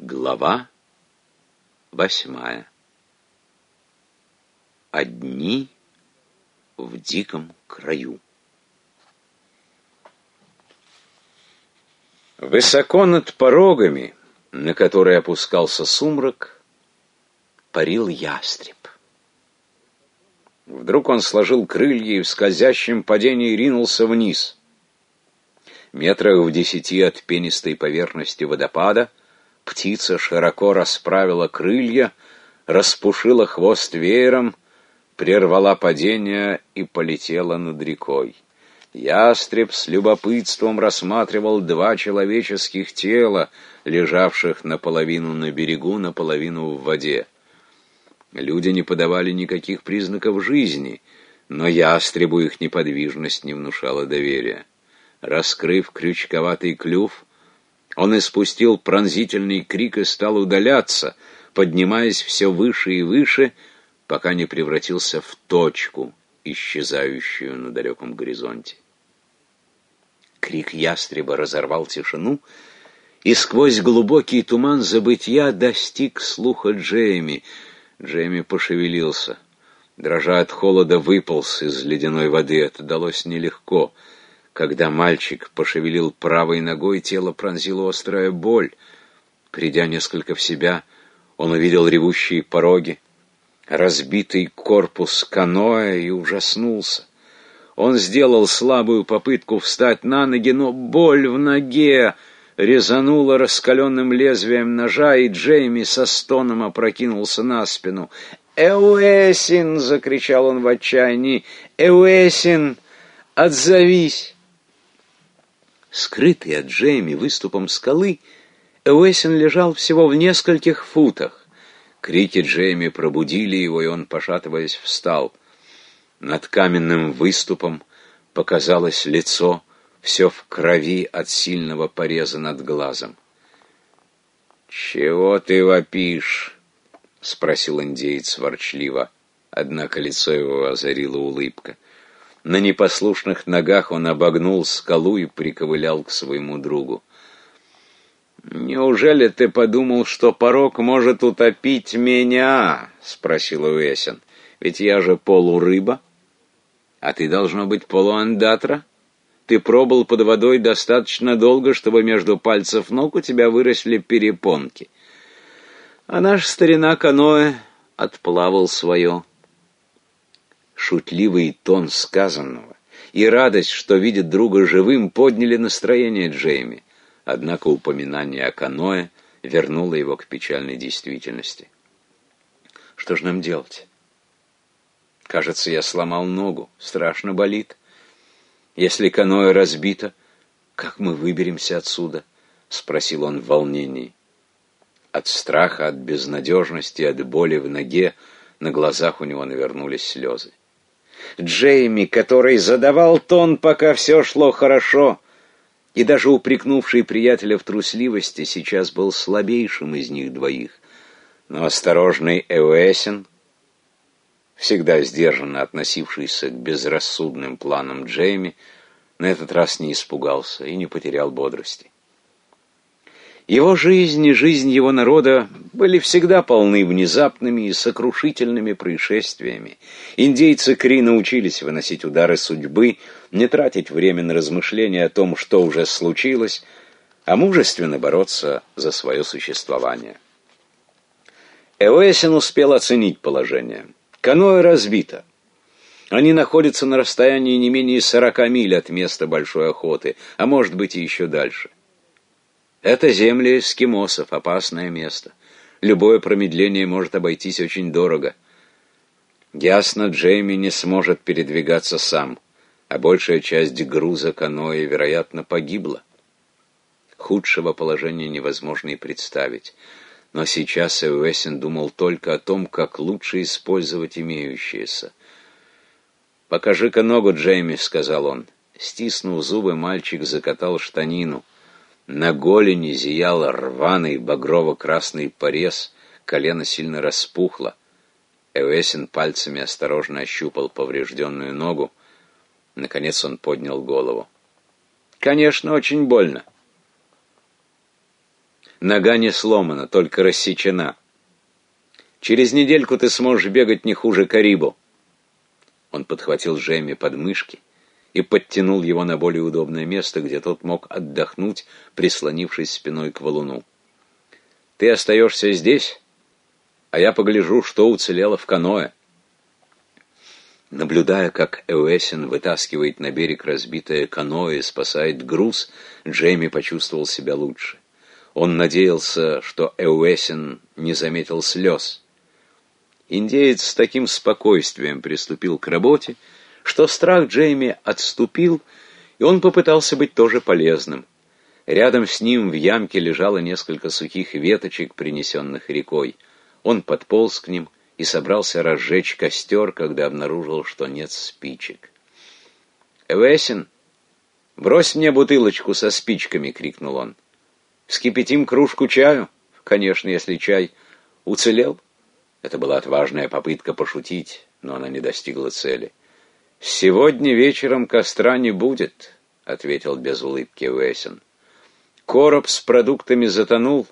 Глава восьмая. Одни в диком краю. Высоко над порогами, на которые опускался сумрак, парил ястреб. Вдруг он сложил крылья и в скользящем падении ринулся вниз. Метрах в десяти от пенистой поверхности водопада птица широко расправила крылья, распушила хвост веером, прервала падение и полетела над рекой. Ястреб с любопытством рассматривал два человеческих тела, лежавших наполовину на берегу, наполовину в воде. Люди не подавали никаких признаков жизни, но ястребу их неподвижность не внушала доверия. Раскрыв крючковатый клюв, он испустил пронзительный крик и стал удаляться, поднимаясь все выше и выше, пока не превратился в точку, исчезающую на далеком горизонте. Крик ястреба разорвал тишину, и сквозь глубокий туман забытья достиг слуха Джейми — Джейми пошевелился. Дрожа от холода, выполз из ледяной воды. Это далось нелегко. Когда мальчик пошевелил правой ногой, тело пронзила острая боль. Придя несколько в себя, он увидел ревущие пороги, разбитый корпус каноэ и ужаснулся. Он сделал слабую попытку встать на ноги, но боль в ноге резануло раскаленным лезвием ножа, и Джейми со стоном опрокинулся на спину. «Эуэсин!» — закричал он в отчаянии. «Эуэсин! Отзовись!» Скрытый от Джейми выступом скалы, Эуэсин лежал всего в нескольких футах. Крики Джейми пробудили его, и он, пошатываясь, встал. Над каменным выступом показалось лицо — все в крови от сильного пореза над глазом. «Чего ты вопишь?» — спросил индеец ворчливо, однако лицо его озарила улыбка. На непослушных ногах он обогнул скалу и приковылял к своему другу. «Неужели ты подумал, что порог может утопить меня?» — спросил Уэсин. «Ведь я же полурыба, а ты должно быть полуандатра». Ты пробыл под водой достаточно долго, чтобы между пальцев ног у тебя выросли перепонки. А наш старина каноэ отплавал свое. Шутливый тон сказанного и радость, что видит друга живым, подняли настроение Джейми. Однако упоминание о каноэ вернуло его к печальной действительности. Что же нам делать? Кажется, я сломал ногу. Страшно болит. Если каноэ разбито, как мы выберемся отсюда? Спросил он в волнении. От страха, от безнадежности, от боли в ноге на глазах у него навернулись слезы. Джейми, который задавал тон, пока все шло хорошо, и даже упрекнувший приятеля в трусливости, сейчас был слабейшим из них двоих. Но осторожный Эуэсин всегда сдержанно относившийся к безрассудным планам Джейми, на этот раз не испугался и не потерял бодрости. Его жизнь и жизнь его народа были всегда полны внезапными и сокрушительными происшествиями. Индейцы Кри научились выносить удары судьбы, не тратить время на размышления о том, что уже случилось, а мужественно бороться за свое существование. Эуэсин успел оценить положение. Каноэ разбито. Они находятся на расстоянии не менее сорока миль от места большой охоты, а может быть и еще дальше. Это земли эскимосов, опасное место. Любое промедление может обойтись очень дорого. Ясно, Джейми не сможет передвигаться сам, а большая часть груза каноэ, вероятно, погибла. Худшего положения невозможно и представить. Но сейчас Эуэсин думал только о том, как лучше использовать имеющееся. «Покажи-ка ногу, Джейми», — сказал он. Стиснув зубы, мальчик закатал штанину. На голени зиял рваный багрово-красный порез, колено сильно распухло. Эуэсин пальцами осторожно ощупал поврежденную ногу. Наконец он поднял голову. «Конечно, очень больно. Нога не сломана, только рассечена. Через недельку ты сможешь бегать не хуже Карибу. Он подхватил Джейми под мышки и подтянул его на более удобное место, где тот мог отдохнуть, прислонившись спиной к валуну. Ты остаешься здесь, а я погляжу, что уцелело в каное. Наблюдая, как Эуэсин вытаскивает на берег разбитое каноэ и спасает груз, Джейми почувствовал себя лучше. Он надеялся, что Эуэсин не заметил слез. Индеец с таким спокойствием приступил к работе, что страх Джейми отступил, и он попытался быть тоже полезным. Рядом с ним в ямке лежало несколько сухих веточек, принесенных рекой. Он подполз к ним и собрался разжечь костер, когда обнаружил, что нет спичек. «Эвесин, брось мне бутылочку со спичками!» — крикнул он. «Вскипятим кружку чаю?» «Конечно, если чай уцелел». Это была отважная попытка пошутить, но она не достигла цели. «Сегодня вечером костра не будет», — ответил без улыбки Уэйсон. «Короб с продуктами затонул,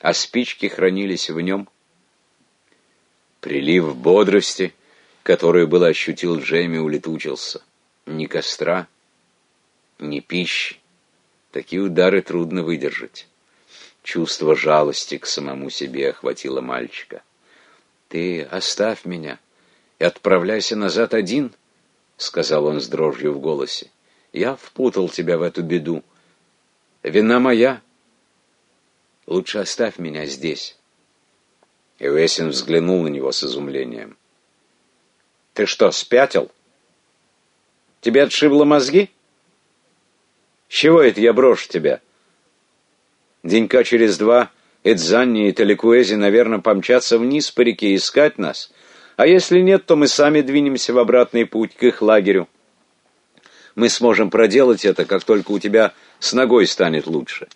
а спички хранились в нем». Прилив бодрости, которую было ощутил Джейми, улетучился. Ни костра, ни пищи. Такие удары трудно выдержать. Чувство жалости к самому себе охватило мальчика. «Ты оставь меня и отправляйся назад один», — сказал он с дрожью в голосе. «Я впутал тебя в эту беду. Вина моя. Лучше оставь меня здесь». Эвесин взглянул на него с изумлением. «Ты что, спятил? Тебе отшибло мозги? С чего это я брошу тебя? Денька через два Эдзанни и Таликуэзи, наверное, помчатся вниз по реке искать нас, а если нет, то мы сами двинемся в обратный путь к их лагерю. Мы сможем проделать это, как только у тебя с ногой станет лучше».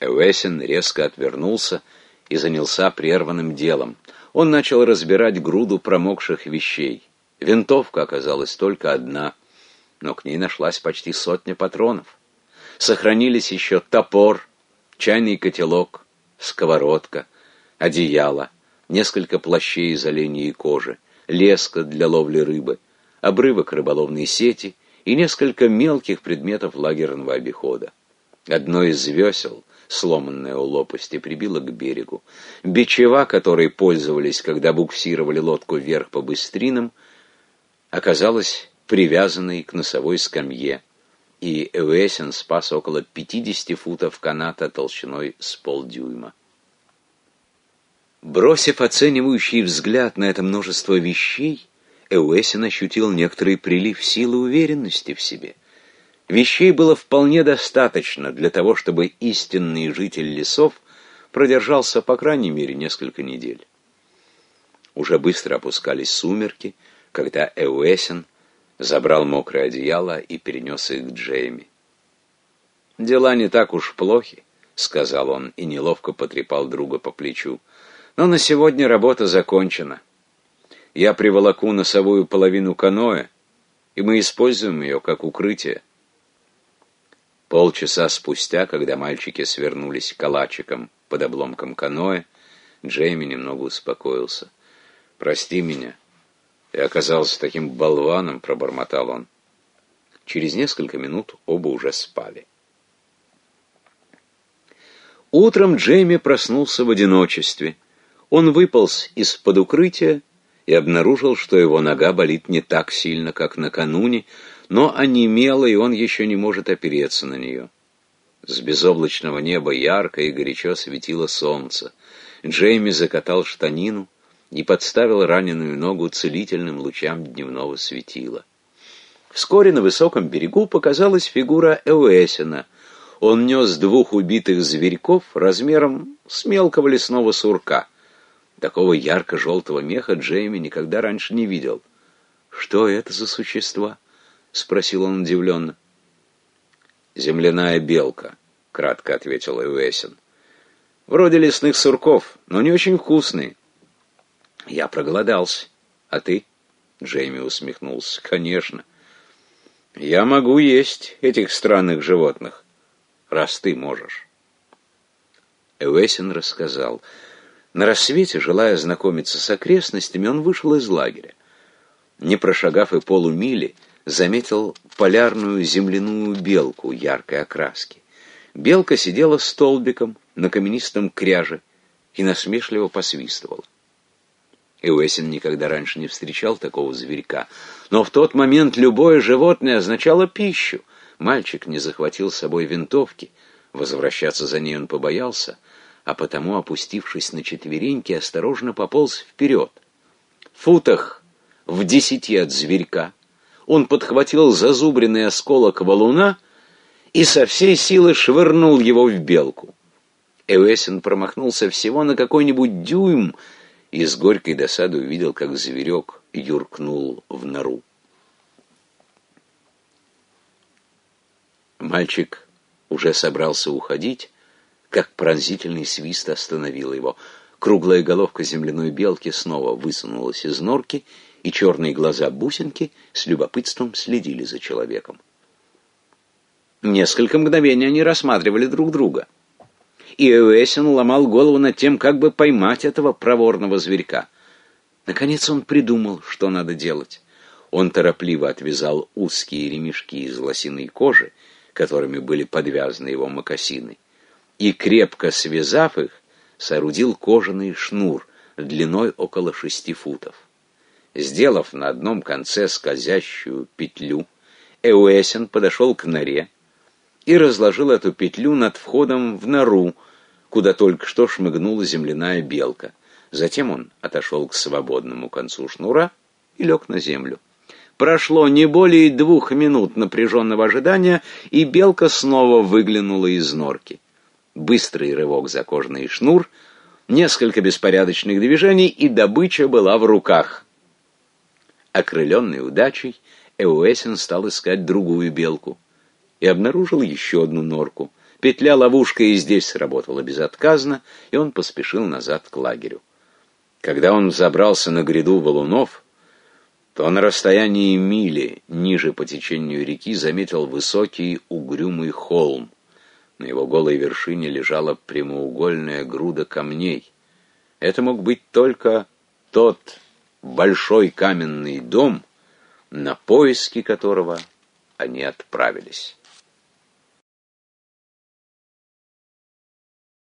Эвесин резко отвернулся и занялся прерванным делом. Он начал разбирать груду промокших вещей. Винтовка оказалась только одна, но к ней нашлась почти сотня патронов. Сохранились еще топор, чайный котелок, сковородка, одеяло, несколько плащей из оленьей кожи, леска для ловли рыбы, обрывок рыболовной сети и несколько мелких предметов лагерного обихода. Одно из весел сломанная у лопасти, прибила к берегу. Бичева, которой пользовались, когда буксировали лодку вверх по быстринам, оказалась привязанной к носовой скамье, и Эуэсен спас около 50 футов каната толщиной с полдюйма. Бросив оценивающий взгляд на это множество вещей, Эуэсин ощутил некоторый прилив силы уверенности в себе. Вещей было вполне достаточно для того, чтобы истинный житель лесов продержался по крайней мере несколько недель. Уже быстро опускались сумерки, когда Эуэсен забрал мокрое одеяло и перенес их к Джейми. «Дела не так уж плохи», — сказал он и неловко потрепал друга по плечу. «Но на сегодня работа закончена. Я приволоку носовую половину каноэ, и мы используем ее как укрытие. Полчаса спустя, когда мальчики свернулись калачиком под обломком каноэ, Джейми немного успокоился. «Прости меня. Я оказался таким болваном», — пробормотал он. Через несколько минут оба уже спали. Утром Джейми проснулся в одиночестве. Он выполз из-под укрытия и обнаружил, что его нога болит не так сильно, как накануне, но онемела, и он еще не может опереться на нее. С безоблачного неба ярко и горячо светило солнце. Джейми закатал штанину и подставил раненую ногу целительным лучам дневного светила. Вскоре на высоком берегу показалась фигура Эуэсина. Он нес двух убитых зверьков размером с мелкого лесного сурка. Такого ярко-желтого меха Джейми никогда раньше не видел. Что это за существа? — спросил он удивленно. «Земляная белка», — кратко ответил Эвесин. «Вроде лесных сурков, но не очень вкусные». «Я проголодался. А ты?» — Джейми усмехнулся. «Конечно. Я могу есть этих странных животных, раз ты можешь». Эуэсин рассказал. На рассвете, желая знакомиться с окрестностями, он вышел из лагеря. Не прошагав и полумили, заметил полярную земляную белку яркой окраски. Белка сидела столбиком на каменистом кряже и насмешливо посвистывала. Эуэсин никогда раньше не встречал такого зверька, но в тот момент любое животное означало пищу. Мальчик не захватил с собой винтовки, возвращаться за ней он побоялся, а потому, опустившись на четвереньки, осторожно пополз вперед. В футах в десяти от зверька он подхватил зазубренный осколок валуна и со всей силы швырнул его в белку. Эуэсин промахнулся всего на какой-нибудь дюйм и с горькой досадой увидел, как зверек юркнул в нору. Мальчик уже собрался уходить, как пронзительный свист остановил его. Круглая головка земляной белки снова высунулась из норки, и черные глаза бусинки с любопытством следили за человеком. Несколько мгновений они рассматривали друг друга. И Эуэсин ломал голову над тем, как бы поймать этого проворного зверька. Наконец он придумал, что надо делать. Он торопливо отвязал узкие ремешки из лосиной кожи, которыми были подвязаны его мокасины, и, крепко связав их, соорудил кожаный шнур длиной около шести футов. Сделав на одном конце скользящую петлю, Эуэсин подошел к норе и разложил эту петлю над входом в нору, куда только что шмыгнула земляная белка. Затем он отошел к свободному концу шнура и лег на землю. Прошло не более двух минут напряженного ожидания, и белка снова выглянула из норки. Быстрый рывок за кожаный шнур, несколько беспорядочных движений, и добыча была в руках — Окрыленный удачей, Эуэсин стал искать другую белку и обнаружил еще одну норку. Петля-ловушка и здесь сработала безотказно, и он поспешил назад к лагерю. Когда он забрался на гряду валунов, то на расстоянии мили ниже по течению реки заметил высокий угрюмый холм. На его голой вершине лежала прямоугольная груда камней. Это мог быть только тот большой каменный дом, на поиски которого они отправились.